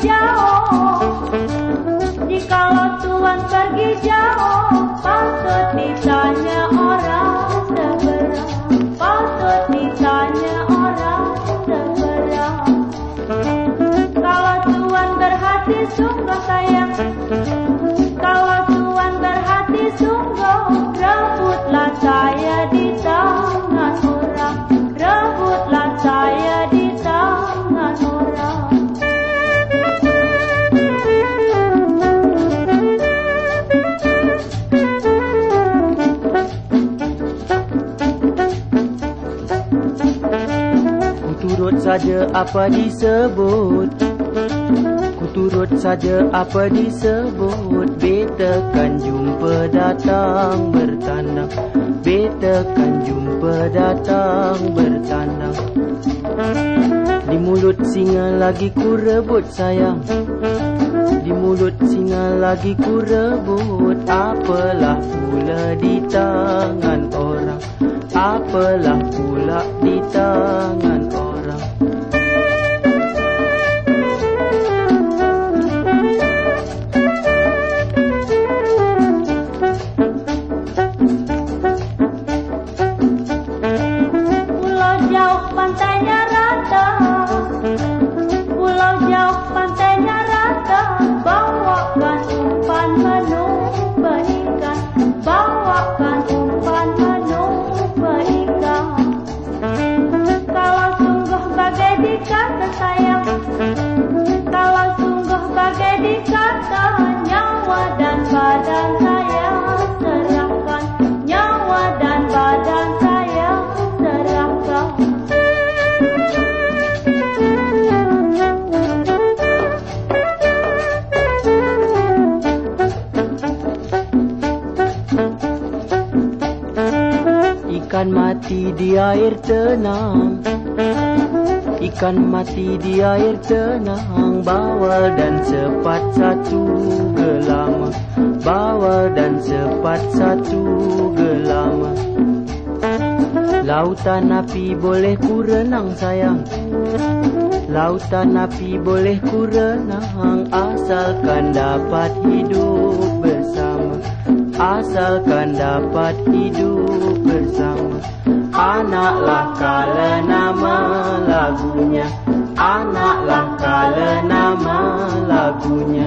jauh. Jikalau Tuhan pergi jauh Patut ditanya orang seberang Patut ditanya orang seberang Kalau Tuhan berhati sungguh sayang. Kalau Tuhan berhati sungguh Rebutlah saya turut saja apa disebut. Ku turut saja apa disebut. Beta kan jumpa datang bertandang Beta kan jumpa datang bertandang Di mulut singa lagi ku rebut sayang. Di mulut singa lagi ku rebut. Apalah pula di tangan orang? Apalah pula di tangan orang Ikan mati di air tenang. Ikan mati di air tenang. Bawal dan sepat satu gelama. Bawal dan sepat satu gelama. Lautan api boleh ku renang sayang. Lautan api boleh ku renang Asalkan dapat hidup Asalkan dapat hidup bersama. Anaklah kala nama lagunya. Anaklah kala nama lagunya